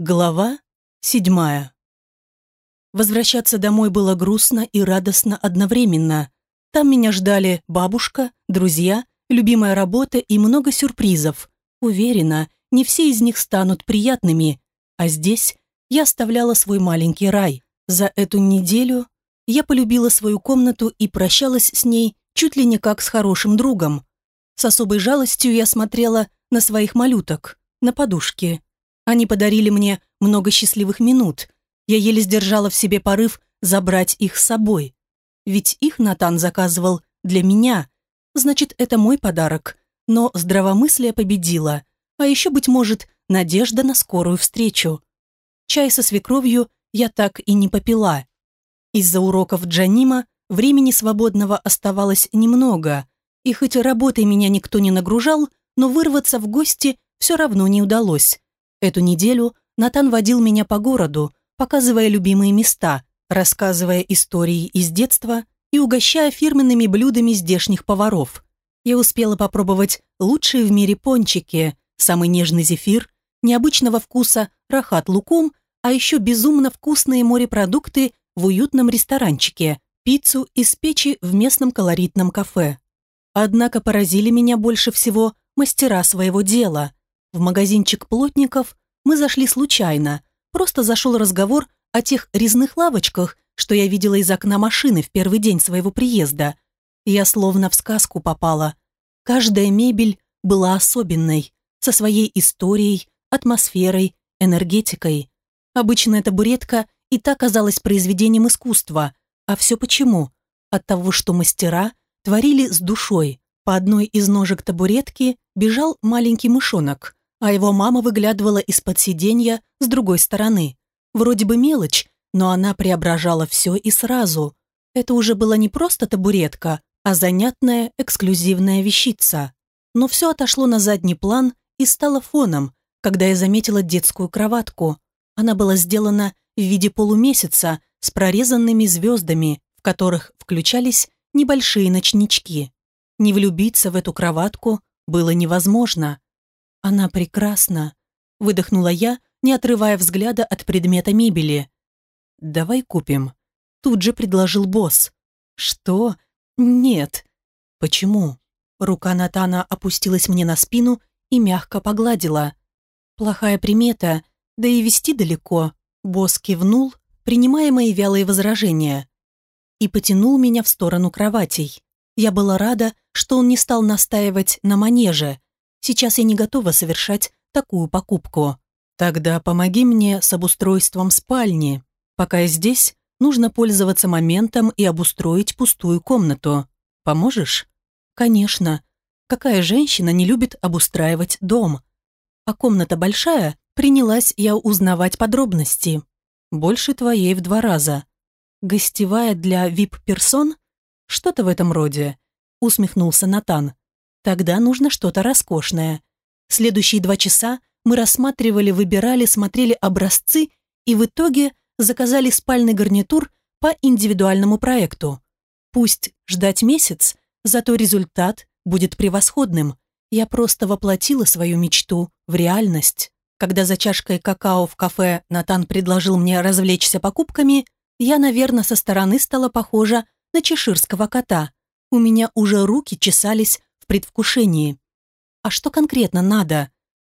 Глава седьмая. Возвращаться домой было грустно и радостно одновременно. Там меня ждали бабушка, друзья, любимая работа и много сюрпризов. Уверена, не все из них станут приятными. А здесь я оставляла свой маленький рай. За эту неделю я полюбила свою комнату и прощалась с ней чуть ли не как с хорошим другом. С особой жалостью я смотрела на своих малюток, на подушке. Они подарили мне много счастливых минут. Я еле сдержала в себе порыв забрать их с собой. Ведь их Натан заказывал для меня. Значит, это мой подарок. Но здравомыслие победило. А еще, быть может, надежда на скорую встречу. Чай со свекровью я так и не попила. Из-за уроков Джанима времени свободного оставалось немного, и хоть работой меня никто не нагружал, но вырваться в гости все равно не удалось. Эту неделю Натан водил меня по городу, показывая любимые места, рассказывая истории из детства и угощая фирменными блюдами здешних поваров. Я успела попробовать лучшие в мире пончики, самый нежный зефир, необычного вкуса рахат лукум, а еще безумно вкусные морепродукты в уютном ресторанчике, пиццу из печи в местном колоритном кафе. Однако поразили меня больше всего мастера своего дела – в магазинчик плотников мы зашли случайно. Просто зашел разговор о тех резных лавочках, что я видела из окна машины в первый день своего приезда. Я словно в сказку попала. Каждая мебель была особенной, со своей историей, атмосферой, энергетикой. Обычная табуретка и та казалась произведением искусства. А все почему? От того, что мастера творили с душой. По одной из ножек табуретки бежал маленький мышонок а его мама выглядывала из-под сиденья с другой стороны. Вроде бы мелочь, но она преображала все и сразу. Это уже была не просто табуретка, а занятная эксклюзивная вещица. Но все отошло на задний план и стало фоном, когда я заметила детскую кроватку. Она была сделана в виде полумесяца с прорезанными звездами, в которых включались небольшие ночнички. Не влюбиться в эту кроватку было невозможно. «Она прекрасна», — выдохнула я, не отрывая взгляда от предмета мебели. «Давай купим», — тут же предложил босс. «Что? Нет». «Почему?» Рука Натана опустилась мне на спину и мягко погладила. «Плохая примета, да и вести далеко». Босс кивнул, принимая мои вялые возражения, и потянул меня в сторону кроватей. Я была рада, что он не стал настаивать на манеже, Сейчас я не готова совершать такую покупку. Тогда помоги мне с обустройством спальни. Пока я здесь, нужно пользоваться моментом и обустроить пустую комнату. Поможешь? Конечно. Какая женщина не любит обустраивать дом? А комната большая, принялась я узнавать подробности. Больше твоей в два раза. Гостевая для вип-персон? Что-то в этом роде. Усмехнулся Натан. Тогда нужно что-то роскошное. Следующие два часа мы рассматривали, выбирали, смотрели образцы и в итоге заказали спальный гарнитур по индивидуальному проекту. Пусть ждать месяц, зато результат будет превосходным. Я просто воплотила свою мечту в реальность. Когда за чашкой какао в кафе Натан предложил мне развлечься покупками, я, наверное, со стороны стала похожа на чеширского кота. У меня уже руки чесались предвкушении. А что конкретно надо?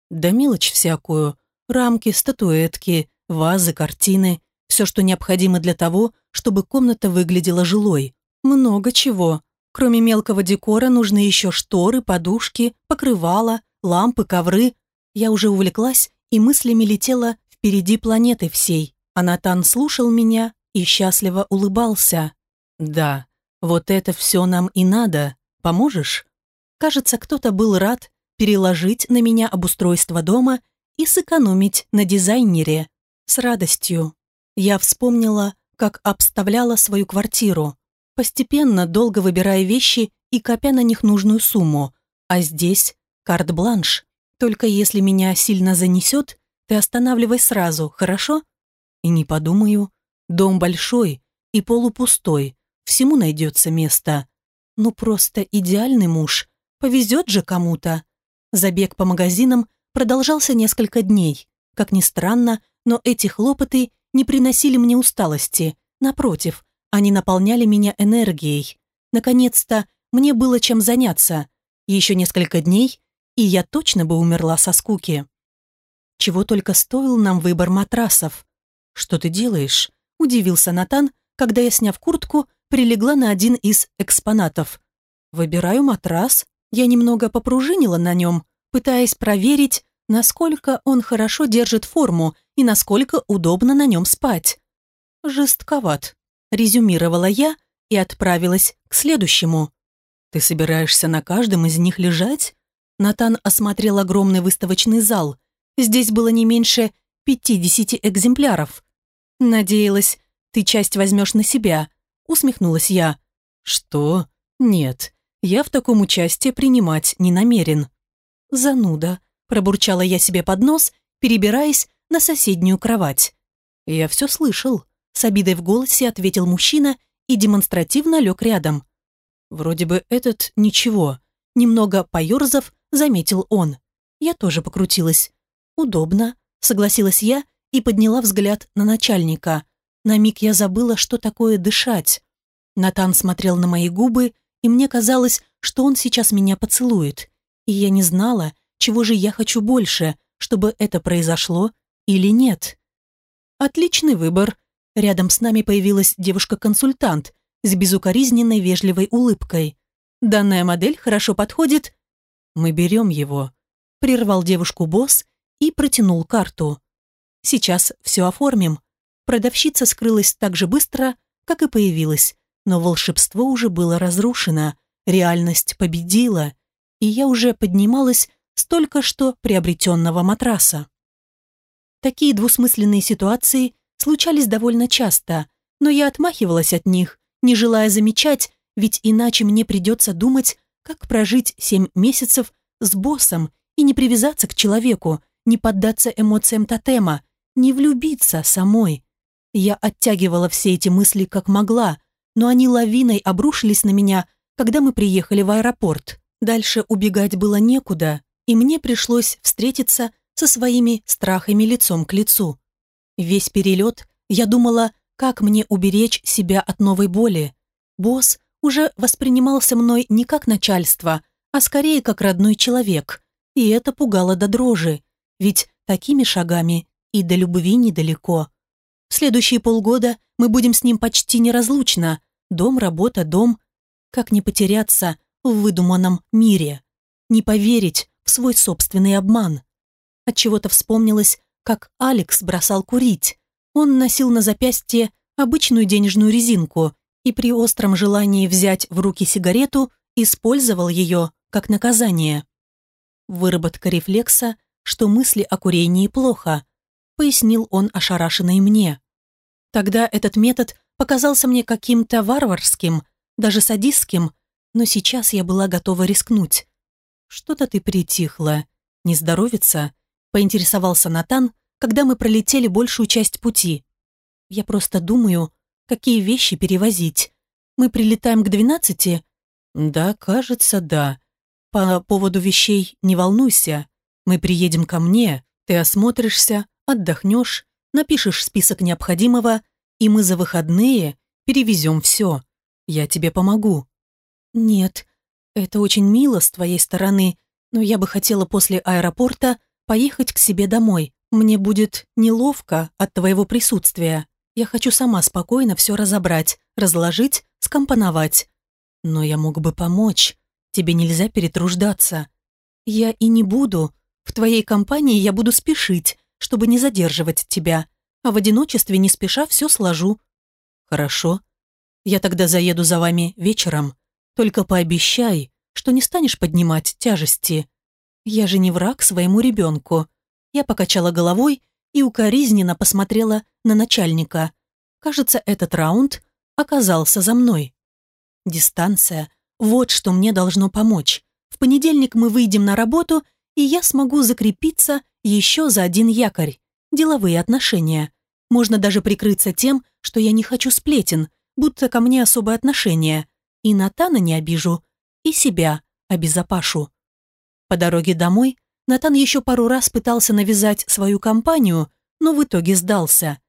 Да мелочь всякую. Рамки, статуэтки, вазы, картины. Все, что необходимо для того, чтобы комната выглядела жилой. Много чего. Кроме мелкого декора нужны еще шторы, подушки, покрывала, лампы, ковры. Я уже увлеклась и мыслями летела впереди планеты всей. А Натан слушал меня и счастливо улыбался. «Да, вот это все нам и надо. Поможешь?» Кажется, кто-то был рад переложить на меня обустройство дома и сэкономить на дизайнере. С радостью. Я вспомнила, как обставляла свою квартиру, постепенно долго выбирая вещи и копя на них нужную сумму. А здесь карт-бланш. Только если меня сильно занесет, ты останавливай сразу, хорошо? И не подумаю. Дом большой и полупустой, всему найдется место. Ну просто идеальный муж, Повезет же кому-то. Забег по магазинам продолжался несколько дней. Как ни странно, но эти хлопоты не приносили мне усталости. Напротив, они наполняли меня энергией. Наконец-то мне было чем заняться. Еще несколько дней, и я точно бы умерла со скуки. Чего только стоил нам выбор матрасов. «Что ты делаешь?» – удивился Натан, когда я, сняв куртку, прилегла на один из экспонатов. «Выбираю матрас». Я немного попружинила на нем, пытаясь проверить, насколько он хорошо держит форму и насколько удобно на нем спать. «Жестковат», – резюмировала я и отправилась к следующему. «Ты собираешься на каждом из них лежать?» Натан осмотрел огромный выставочный зал. Здесь было не меньше 50 экземпляров. «Надеялась, ты часть возьмешь на себя», — усмехнулась я. «Что? Нет, я в таком участии принимать не намерен». «Зануда», — пробурчала я себе под нос, перебираясь на соседнюю кровать. «Я все слышал», — с обидой в голосе ответил мужчина и демонстративно лег рядом. Вроде бы этот ничего. Немного поерзав, заметил он. Я тоже покрутилась. Удобно, согласилась я и подняла взгляд на начальника. На миг я забыла, что такое дышать. Натан смотрел на мои губы, и мне казалось, что он сейчас меня поцелует. И я не знала, чего же я хочу больше, чтобы это произошло или нет. Отличный выбор. Рядом с нами появилась девушка-консультант с безукоризненной вежливой улыбкой. Данная модель хорошо подходит. Мы берем его. Прервал девушку босс и протянул карту. Сейчас все оформим. Продавщица скрылась так же быстро, как и появилась, но волшебство уже было разрушено, реальность победила, и я уже поднималась с только что приобретенного матраса. Такие двусмысленные ситуации случались довольно часто, но я отмахивалась от них, не желая замечать, ведь иначе мне придется думать, как прожить семь месяцев с боссом и не привязаться к человеку, не поддаться эмоциям тотема, не влюбиться самой. Я оттягивала все эти мысли как могла, но они лавиной обрушились на меня, когда мы приехали в аэропорт. Дальше убегать было некуда, и мне пришлось встретиться со своими страхами лицом к лицу. Весь перелет я думала, как мне уберечь себя от новой боли. Босс уже воспринимался мной не как начальство, а скорее как родной человек, и это пугало до дрожи, ведь такими шагами и до любви недалеко. В следующие полгода мы будем с ним почти неразлучно. Дом, работа, дом. Как не потеряться в выдуманном мире? Не поверить в свой собственный обман? От чего то вспомнилось, как Алекс бросал курить. Он носил на запястье обычную денежную резинку и при остром желании взять в руки сигарету использовал ее как наказание. Выработка рефлекса, что мысли о курении плохо, пояснил он ошарашенный мне. Тогда этот метод показался мне каким-то варварским, даже садистским, но сейчас я была готова рискнуть. «Что-то ты притихла. Не здоровится?» — поинтересовался Натан, когда мы пролетели большую часть пути. «Я просто думаю, какие вещи перевозить. Мы прилетаем к двенадцати?» «Да, кажется, да. По поводу вещей не волнуйся. Мы приедем ко мне, ты осмотришься, отдохнешь, напишешь список необходимого, и мы за выходные перевезем все. Я тебе помогу». «Нет, это очень мило с твоей стороны, но я бы хотела после аэропорта поехать к себе домой. Мне будет неловко от твоего присутствия. Я хочу сама спокойно все разобрать, разложить, скомпоновать. Но я мог бы помочь. Тебе нельзя перетруждаться. Я и не буду. В твоей компании я буду спешить, чтобы не задерживать тебя. А в одиночестве не спеша все сложу. Хорошо. Я тогда заеду за вами вечером. Только пообещай, что не станешь поднимать тяжести. Я же не враг своему ребенку. Я покачала головой и укоризненно посмотрела на начальника. Кажется, этот раунд оказался за мной. Дистанция – вот что мне должно помочь. В понедельник мы выйдем на работу, и я смогу закрепиться еще за один якорь – деловые отношения. Можно даже прикрыться тем, что я не хочу сплетен, будто ко мне особое отношение. И Натана не обижу, и себя обезопашу. По дороге домой Натан еще пару раз пытался навязать свою компанию, но в итоге сдался.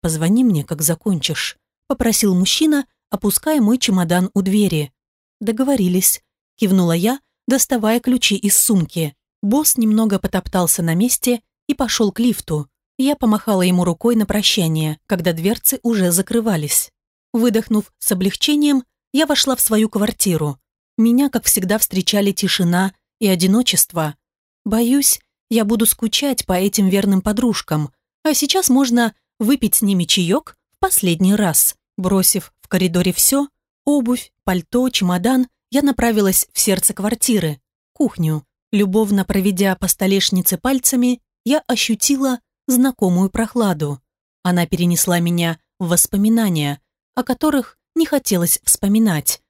«Позвони мне, как закончишь», — попросил мужчина, опуская мой чемодан у двери. «Договорились», — кивнула я, доставая ключи из сумки. Босс немного потоптался на месте и пошел к лифту. Я помахала ему рукой на прощание, когда дверцы уже закрывались. Выдохнув с облегчением, я вошла в свою квартиру. Меня, как всегда, встречали тишина и одиночество. Боюсь, я буду скучать по этим верным подружкам, а сейчас можно выпить с ними чаек в последний раз. Бросив в коридоре все, обувь, пальто, чемодан, я направилась в сердце квартиры, кухню. Любовно проведя по столешнице пальцами, я ощутила знакомую прохладу. Она перенесла меня в воспоминания, о которых не хотелось вспоминать.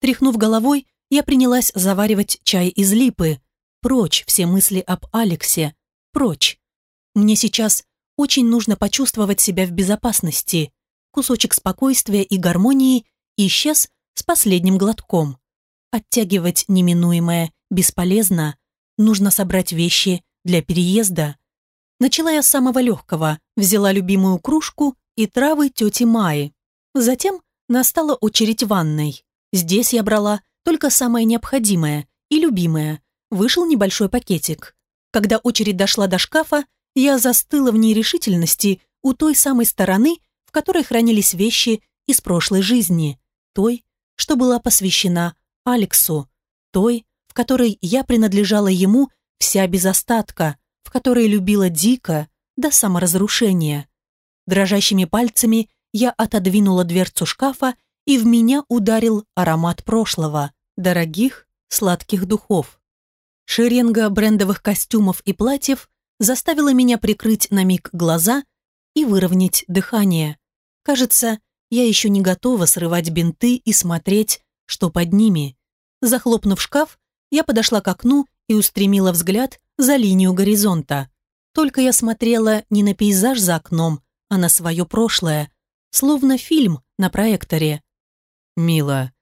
Тряхнув головой, я принялась заваривать чай из липы. Прочь все мысли об Алексе. Прочь. Мне сейчас очень нужно почувствовать себя в безопасности. Кусочек спокойствия и гармонии исчез с последним глотком. Оттягивать неминуемое бесполезно. Нужно собрать вещи для переезда. Начала я с самого легкого, взяла любимую кружку и травы тети Майи. Затем настала очередь ванной. Здесь я брала только самое необходимое и любимое. Вышел небольшой пакетик. Когда очередь дошла до шкафа, я застыла в нерешительности у той самой стороны, в которой хранились вещи из прошлой жизни, той, что была посвящена Алексу, той, в которой я принадлежала ему вся без остатка, в которой любила дико до саморазрушения. Дрожащими пальцами я отодвинула дверцу шкафа, и в меня ударил аромат прошлого, дорогих, сладких духов. Шеренга брендовых костюмов и платьев заставила меня прикрыть на миг глаза и выровнять дыхание. Кажется, я еще не готова срывать бинты и смотреть, что под ними. Захлопнув шкаф, я подошла к окну и устремила взгляд за линию горизонта. Только я смотрела не на пейзаж за окном, а на свое прошлое, словно фильм на проекторе. «Мила,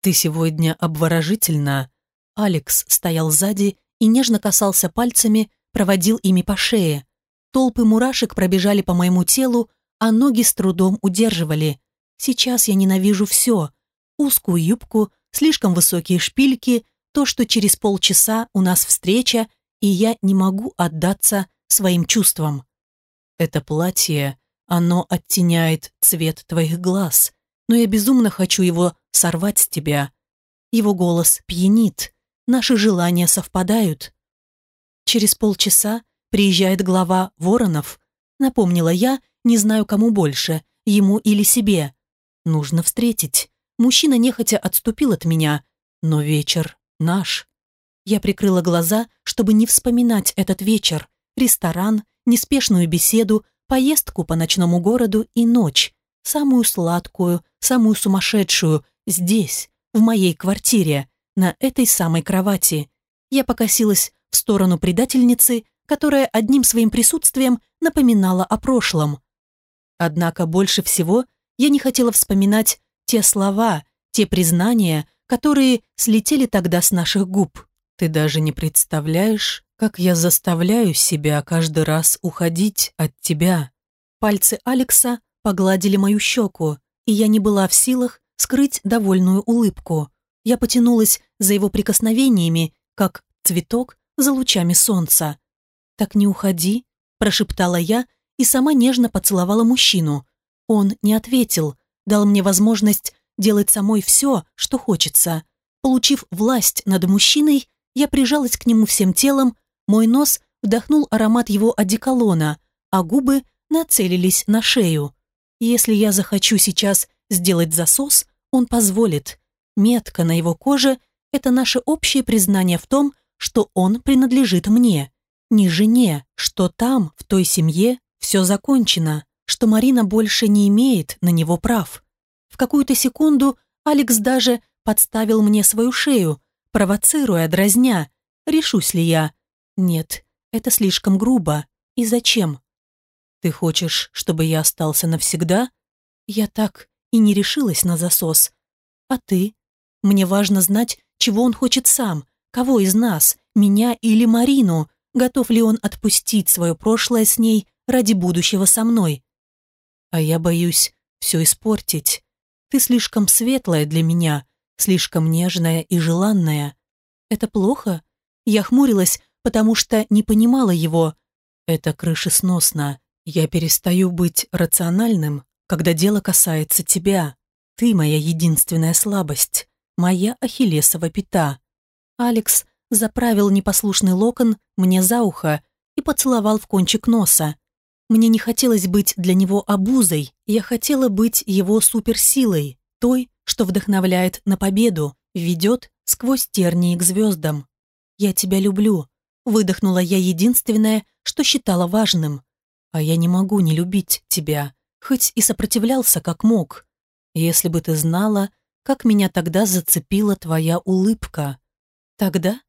ты сегодня обворожительна». Алекс стоял сзади и нежно касался пальцами, проводил ими по шее. Толпы мурашек пробежали по моему телу, а ноги с трудом удерживали. Сейчас я ненавижу все. Узкую юбку, слишком высокие шпильки, то, что через полчаса у нас встреча, и я не могу отдаться своим чувствам. Это платье, оно оттеняет цвет твоих глаз, но я безумно хочу его сорвать с тебя. Его голос пьянит, наши желания совпадают. Через полчаса приезжает глава Воронов, напомнила я, не знаю кому больше, ему или себе. Нужно встретить. Мужчина нехотя отступил от меня, но вечер наш. Я прикрыла глаза, чтобы не вспоминать этот вечер, ресторан, неспешную беседу, поездку по ночному городу и ночь, самую сладкую, самую сумасшедшую, здесь, в моей квартире, на этой самой кровати. Я покосилась в сторону предательницы, которая одним своим присутствием напоминала о прошлом. Однако больше всего я не хотела вспоминать те слова, те признания, которые слетели тогда с наших губ. Ты даже не представляешь, как я заставляю себя каждый раз уходить от тебя. Пальцы Алекса погладили мою щеку, и я не была в силах скрыть довольную улыбку. Я потянулась за его прикосновениями, как цветок за лучами солнца. «Так не уходи», – прошептала я и сама нежно поцеловала мужчину. Он не ответил, дал мне возможность делать самой все, что хочется. Получив власть над мужчиной, я прижалась к нему всем телом, мой нос вдохнул аромат его одеколона, а губы нацелились на шею. Если я захочу сейчас сделать засос, он позволит. Метка на его коже – это наше общее признание в том, что он принадлежит мне, не жене, что там, в той семье, все закончено, что Марина больше не имеет на него прав. В какую-то секунду Алекс даже подставил мне свою шею, провоцируя, дразня. Решусь ли я? Нет, это слишком грубо. И зачем? Ты хочешь, чтобы я остался навсегда? Я так и не решилась на засос. А ты? Мне важно знать, чего он хочет сам, кого из нас, меня или Марину, готов ли он отпустить свое прошлое с ней ради будущего со мной. А я боюсь все испортить. Ты слишком светлая для меня, слишком нежная и желанная. Это плохо? Я хмурилась, потому что не понимала его. Это крышесносно. Я перестаю быть рациональным, когда дело касается тебя. Ты моя единственная слабость, моя ахиллесова пята. Алекс заправил непослушный локон мне за ухо и поцеловал в кончик носа. Мне не хотелось быть для него обузой, я хотела быть его суперсилой, той, что вдохновляет на победу, ведет сквозь тернии к звездам. «Я тебя люблю», — выдохнула я единственное, что считала важным. «А я не могу не любить тебя, хоть и сопротивлялся как мог. Если бы ты знала, как меня тогда зацепила твоя улыбка. Тогда?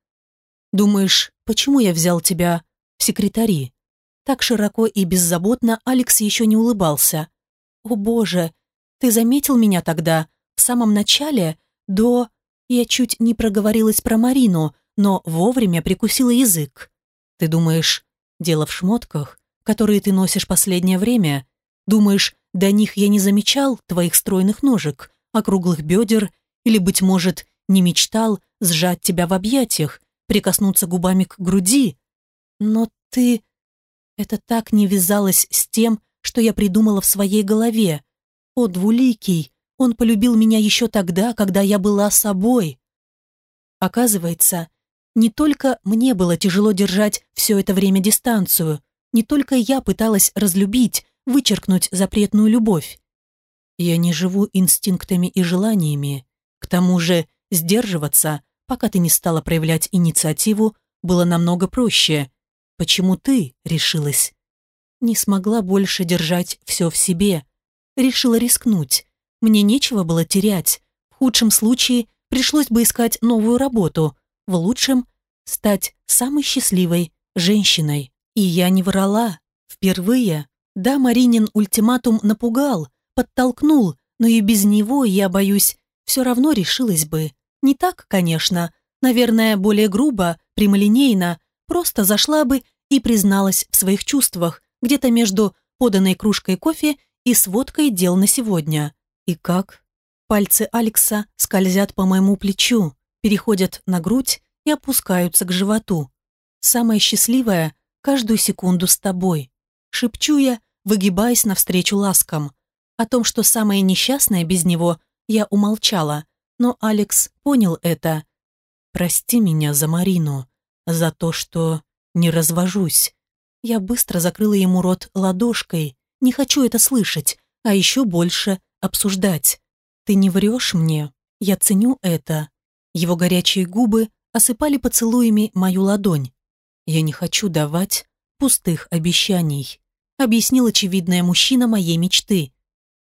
Думаешь, почему я взял тебя в секретари?» Так широко и беззаботно Алекс еще не улыбался. «О боже, ты заметил меня тогда, в самом начале, до...» Я чуть не проговорилась про Марину, но вовремя прикусила язык. «Ты думаешь, дело в шмотках, которые ты носишь последнее время? Думаешь, до них я не замечал твоих стройных ножек, округлых бедер, или, быть может, не мечтал сжать тебя в объятиях, прикоснуться губами к груди? Но ты...» Это так не вязалось с тем, что я придумала в своей голове. О, двуликий, он полюбил меня еще тогда, когда я была собой. Оказывается, не только мне было тяжело держать все это время дистанцию, не только я пыталась разлюбить, вычеркнуть запретную любовь. Я не живу инстинктами и желаниями. К тому же сдерживаться, пока ты не стала проявлять инициативу, было намного проще. Почему ты решилась? Не смогла больше держать все в себе. Решила рискнуть. Мне нечего было терять. В худшем случае пришлось бы искать новую работу. В лучшем – стать самой счастливой женщиной. И я не врала. Впервые. Да, Маринин ультиматум напугал, подтолкнул, но и без него, я боюсь, все равно решилась бы. Не так, конечно. Наверное, более грубо, прямолинейно, Просто зашла бы и призналась в своих чувствах, где-то между поданной кружкой кофе и сводкой дел на сегодня. И как? Пальцы Алекса скользят по моему плечу, переходят на грудь и опускаются к животу. Самое счастливое – каждую секунду с тобой. Шепчу я, выгибаясь навстречу ласкам. О том, что самое несчастное без него, я умолчала, но Алекс понял это. «Прости меня за Марину», за то, что не развожусь. Я быстро закрыла ему рот ладошкой. Не хочу это слышать, а еще больше обсуждать. Ты не врешь мне. Я ценю это. Его горячие губы осыпали поцелуями мою ладонь. Я не хочу давать пустых обещаний. Объяснил очевидная мужчина моей мечты.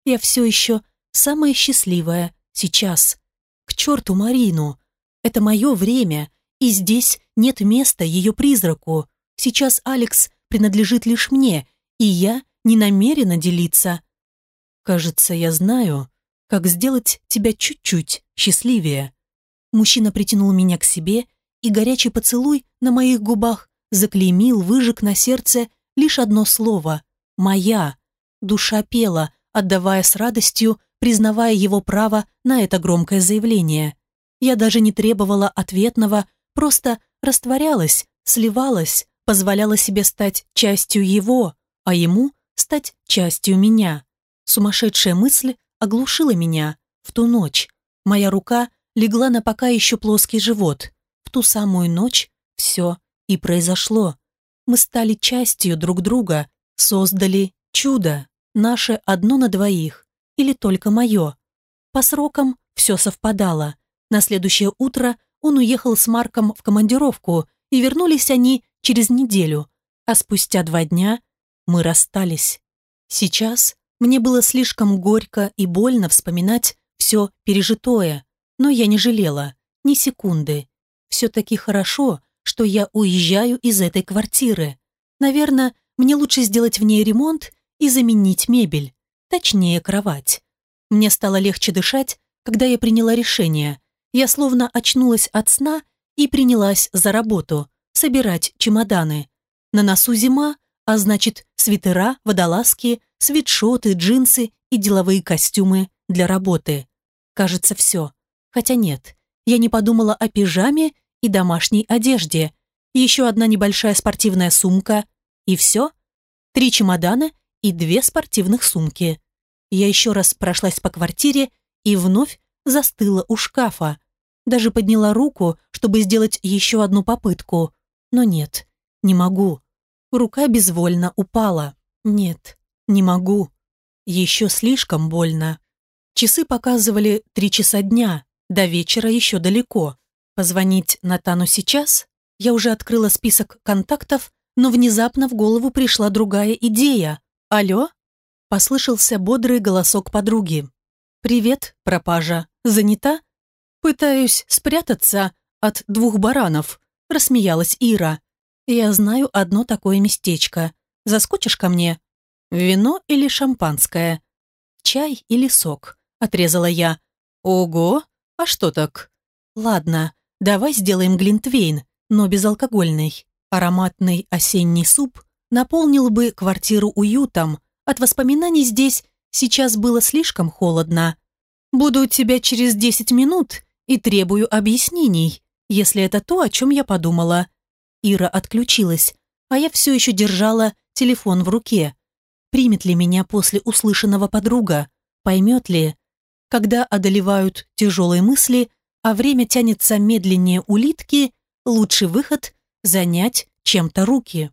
Я все еще самая счастливая сейчас. К черту Марину. Это мое время, и здесь нет места ее призраку. Сейчас Алекс принадлежит лишь мне, и я не намерена делиться. Кажется, я знаю, как сделать тебя чуть-чуть счастливее. Мужчина притянул меня к себе, и горячий поцелуй на моих губах заклеймил, выжег на сердце лишь одно слово «моя». Душа пела, отдавая с радостью, признавая его право на это громкое заявление. Я даже не требовала ответного, просто растворялась, сливалась, позволяла себе стать частью его, а ему стать частью меня. Сумасшедшая мысль оглушила меня в ту ночь. Моя рука легла на пока еще плоский живот. В ту самую ночь все и произошло. Мы стали частью друг друга, создали чудо, наше одно на двоих, или только мое. По срокам все совпадало. На следующее утро он уехал с Марком в командировку, и вернулись они через неделю, а спустя два дня мы расстались. Сейчас мне было слишком горько и больно вспоминать все пережитое, но я не жалела ни секунды. Все-таки хорошо, что я уезжаю из этой квартиры. Наверное, мне лучше сделать в ней ремонт и заменить мебель, точнее кровать. Мне стало легче дышать, когда я приняла решение, я словно очнулась от сна и принялась за работу, собирать чемоданы. На носу зима, а значит, свитера, водолазки, свитшоты, джинсы и деловые костюмы для работы. Кажется, все. Хотя нет, я не подумала о пижаме и домашней одежде. Еще одна небольшая спортивная сумка. И все. Три чемодана и две спортивных сумки. Я еще раз прошлась по квартире и вновь застыла у шкафа. Даже подняла руку, чтобы сделать еще одну попытку. Но нет, не могу. Рука безвольно упала. Нет, не могу. Еще слишком больно. Часы показывали три часа дня. До вечера еще далеко. Позвонить Натану сейчас? Я уже открыла список контактов, но внезапно в голову пришла другая идея. «Алло?» Послышался бодрый голосок подруги. «Привет, пропажа. Занята?» «Пытаюсь спрятаться от двух баранов», — рассмеялась Ира. «Я знаю одно такое местечко. Заскочишь ко мне? Вино или шампанское? Чай или сок?» — отрезала я. «Ого! А что так?» «Ладно, давай сделаем глинтвейн, но безалкогольный. Ароматный осенний суп наполнил бы квартиру уютом, от воспоминаний здесь сейчас было слишком холодно. Буду у тебя через 10 минут и требую объяснений, если это то, о чем я подумала. Ира отключилась, а я все еще держала телефон в руке. Примет ли меня после услышанного подруга? Поймет ли? Когда одолевают тяжелые мысли, а время тянется медленнее улитки, лучший выход – занять чем-то руки.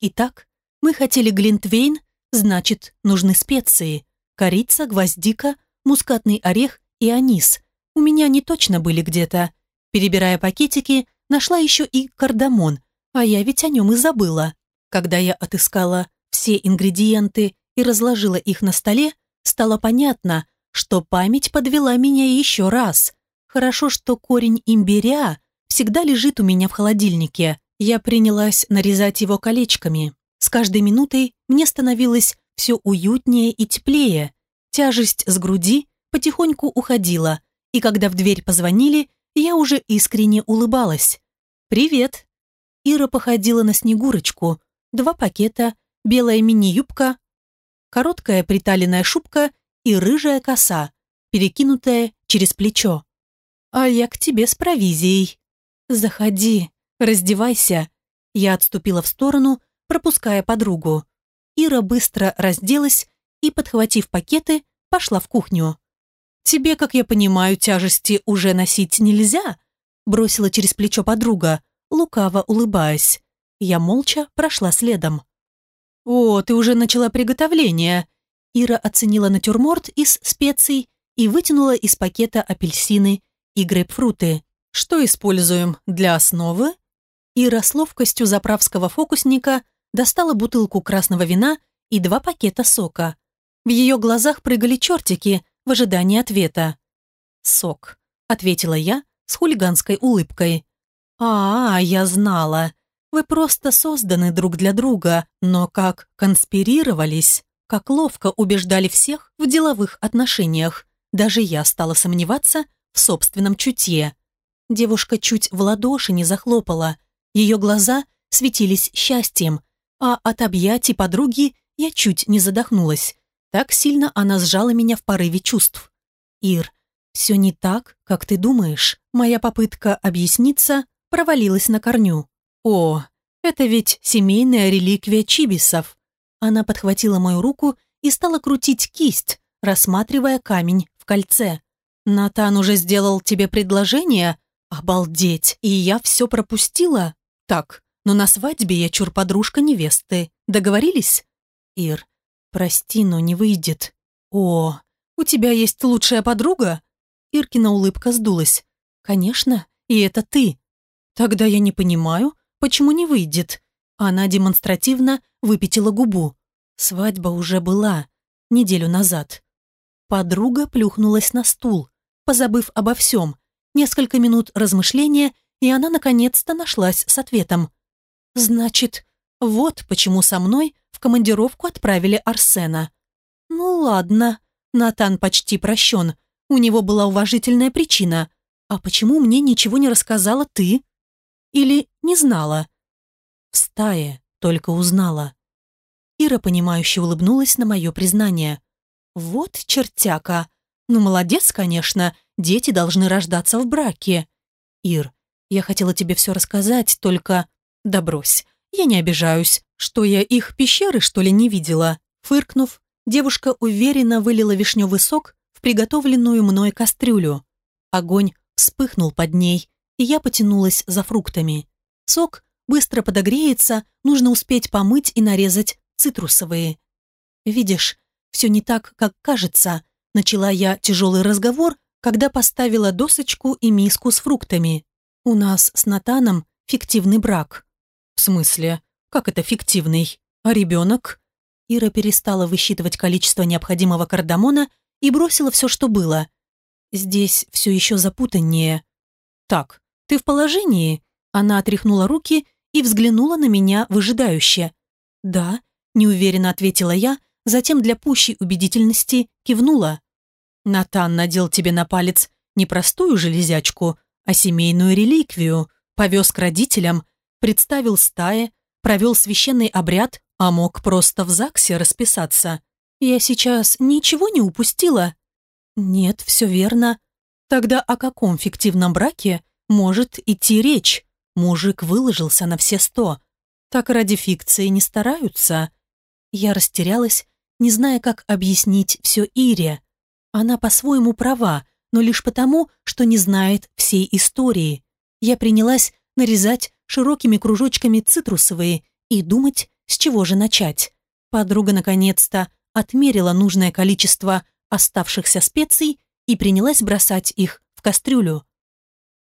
Итак, мы хотели Глинтвейн – Значит, нужны специи. Корица, гвоздика, мускатный орех и анис. У меня они точно были где-то. Перебирая пакетики, нашла еще и кардамон, а я ведь о нем и забыла. Когда я отыскала все ингредиенты и разложила их на столе, стало понятно, что память подвела меня еще раз. Хорошо, что корень имбиря всегда лежит у меня в холодильнике. Я принялась нарезать его колечками. С каждой минутой мне становилось все уютнее и теплее. Тяжесть с груди потихоньку уходила, и когда в дверь позвонили, я уже искренне улыбалась. «Привет!» Ира походила на Снегурочку. Два пакета, белая мини-юбка, короткая приталенная шубка и рыжая коса, перекинутая через плечо. «А я к тебе с провизией». «Заходи, раздевайся». Я отступила в сторону, пропуская подругу. Ира быстро разделась и, подхватив пакеты, пошла в кухню. «Тебе, как я понимаю, тяжести уже носить нельзя?» Бросила через плечо подруга, лукаво улыбаясь. Я молча прошла следом. «О, ты уже начала приготовление!» Ира оценила натюрморт из специй и вытянула из пакета апельсины и грейпфруты. «Что используем для основы?» Ира с ловкостью заправского фокусника достала бутылку красного вина и два пакета сока. В ее глазах прыгали чертики в ожидании ответа. «Сок», — ответила я с хулиганской улыбкой. «А, я знала. Вы просто созданы друг для друга, но как конспирировались, как ловко убеждали всех в деловых отношениях. Даже я стала сомневаться в собственном чутье. Девушка чуть в ладоши не захлопала. Ее глаза светились счастьем, а от объятий подруги я чуть не задохнулась. Так сильно она сжала меня в порыве чувств. «Ир, все не так, как ты думаешь. Моя попытка объясниться провалилась на корню. О, это ведь семейная реликвия Чибисов». Она подхватила мою руку и стала крутить кисть, рассматривая камень в кольце. «Натан уже сделал тебе предложение? Обалдеть! И я все пропустила? Так, но на свадьбе я чур-подружка невесты. Договорились? Ир, прости, но не выйдет. О, у тебя есть лучшая подруга? Иркина улыбка сдулась. Конечно, и это ты. Тогда я не понимаю, почему не выйдет. Она демонстративно выпятила губу. Свадьба уже была, неделю назад. Подруга плюхнулась на стул, позабыв обо всем. Несколько минут размышления, и она наконец-то нашлась с ответом. Значит, вот почему со мной в командировку отправили Арсена. Ну ладно, Натан почти прощен, у него была уважительная причина. А почему мне ничего не рассказала ты? Или не знала? В стае только узнала. Ира, понимающе улыбнулась на мое признание. «Вот чертяка! Ну, молодец, конечно, дети должны рождаться в браке. Ир, я хотела тебе все рассказать, только... Да брось, я не обижаюсь, что я их пещеры, что ли, не видела?» Фыркнув, девушка уверенно вылила вишневый сок приготовленную мной кастрюлю. Огонь вспыхнул под ней, и я потянулась за фруктами. Сок быстро подогреется, нужно успеть помыть и нарезать цитрусовые. «Видишь, все не так, как кажется», — начала я тяжелый разговор, когда поставила досочку и миску с фруктами. «У нас с Натаном фиктивный брак». «В смысле? Как это фиктивный? А ребенок?» Ира перестала высчитывать количество необходимого кардамона и бросила все, что было. «Здесь все еще запутаннее». «Так, ты в положении?» Она отряхнула руки и взглянула на меня выжидающе. «Да», неуверенно ответила я, затем для пущей убедительности кивнула. «Натан надел тебе на палец не простую железячку, а семейную реликвию, повез к родителям, представил стае, провел священный обряд, а мог просто в ЗАГСе расписаться. Я сейчас ничего не упустила?» «Нет, все верно. Тогда о каком фиктивном браке может идти речь? Мужик выложился на все сто. Так ради фикции не стараются. Я растерялась, не зная, как объяснить все Ире. Она по-своему права, но лишь потому, что не знает всей истории. Я принялась нарезать широкими кружочками цитрусовые и думать, с чего же начать. Подруга наконец-то отмерила нужное количество оставшихся специй и принялась бросать их в кастрюлю.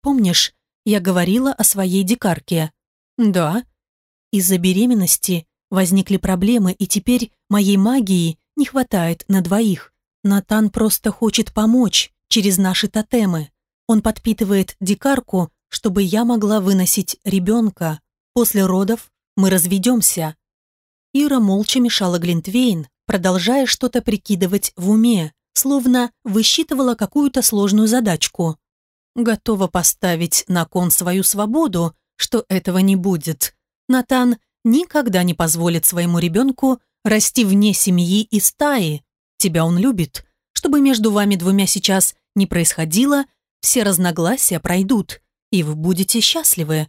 «Помнишь, я говорила о своей дикарке?» «Да». Из-за беременности Возникли проблемы, и теперь моей магии не хватает на двоих. Натан просто хочет помочь через наши тотемы. Он подпитывает дикарку, чтобы я могла выносить ребенка. После родов мы разведемся. Ира молча мешала Глинтвейн, продолжая что-то прикидывать в уме, словно высчитывала какую-то сложную задачку. Готова поставить на кон свою свободу, что этого не будет. Натан никогда не позволит своему ребенку расти вне семьи и стаи. Тебя он любит. Чтобы между вами двумя сейчас не происходило, все разногласия пройдут, и вы будете счастливы.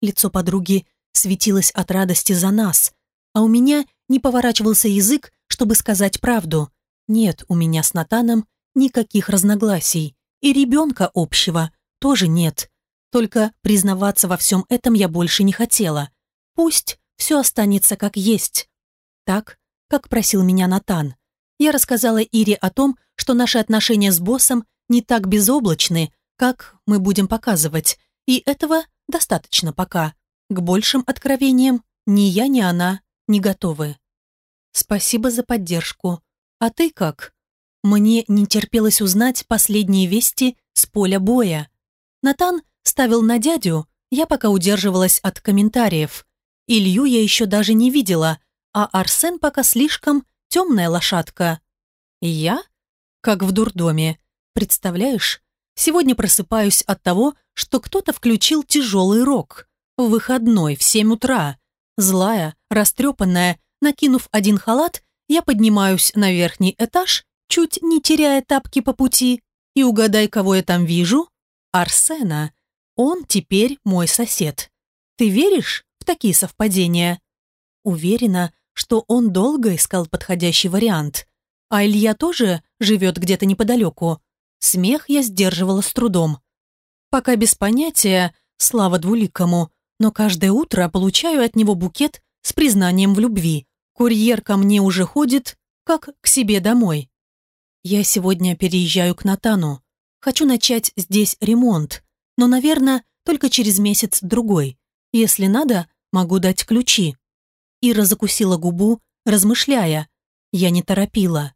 Лицо подруги светилось от радости за нас, а у меня не поворачивался язык, чтобы сказать правду. Нет у меня с Натаном никаких разногласий, и ребенка общего тоже нет. Только признаваться во всем этом я больше не хотела. Пусть все останется как есть. Так, как просил меня Натан. Я рассказала Ире о том, что наши отношения с боссом не так безоблачны, как мы будем показывать, и этого достаточно пока. К большим откровениям ни я, ни она не готовы. Спасибо за поддержку. А ты как? Мне не терпелось узнать последние вести с поля боя. Натан ставил на дядю, я пока удерживалась от комментариев. Илью я еще даже не видела, а Арсен пока слишком темная лошадка. Я? Как в дурдоме. Представляешь? Сегодня просыпаюсь от того, что кто-то включил тяжелый рок. В выходной в семь утра. Злая, растрепанная, накинув один халат, я поднимаюсь на верхний этаж, чуть не теряя тапки по пути. И угадай, кого я там вижу? Арсена. Он теперь мой сосед. Ты веришь? в такие совпадения. Уверена, что он долго искал подходящий вариант. А Илья тоже живет где-то неподалеку. Смех я сдерживала с трудом. Пока без понятия, слава двуликому, но каждое утро получаю от него букет с признанием в любви. Курьер ко мне уже ходит, как к себе домой. Я сегодня переезжаю к Натану. Хочу начать здесь ремонт, но, наверное, только через месяц-другой. Если надо, могу дать ключи». Ира закусила губу, размышляя. Я не торопила.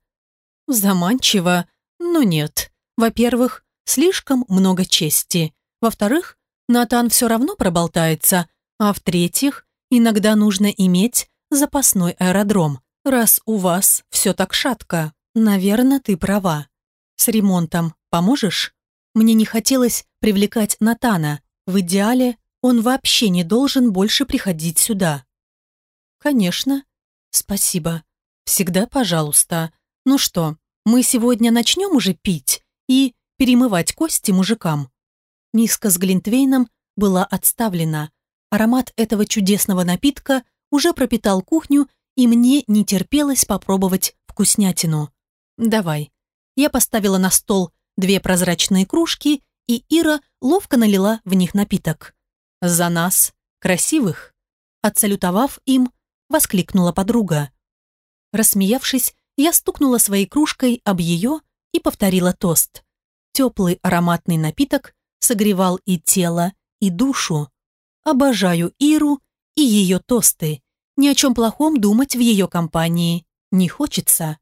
Заманчиво, но нет. Во-первых, слишком много чести. Во-вторых, Натан все равно проболтается. А в-третьих, иногда нужно иметь запасной аэродром, раз у вас все так шатко. Наверное, ты права. С ремонтом поможешь? Мне не хотелось привлекать Натана. В идеале он вообще не должен больше приходить сюда. Конечно. Спасибо. Всегда пожалуйста. Ну что, мы сегодня начнем уже пить и перемывать кости мужикам? Миска с глинтвейном была отставлена. Аромат этого чудесного напитка уже пропитал кухню, и мне не терпелось попробовать вкуснятину. Давай. Я поставила на стол две прозрачные кружки, и Ира ловко налила в них напиток. «За нас, красивых!» Отсалютовав им, воскликнула подруга. Рассмеявшись, я стукнула своей кружкой об ее и повторила тост. Теплый ароматный напиток согревал и тело, и душу. Обожаю Иру и ее тосты. Ни о чем плохом думать в ее компании не хочется.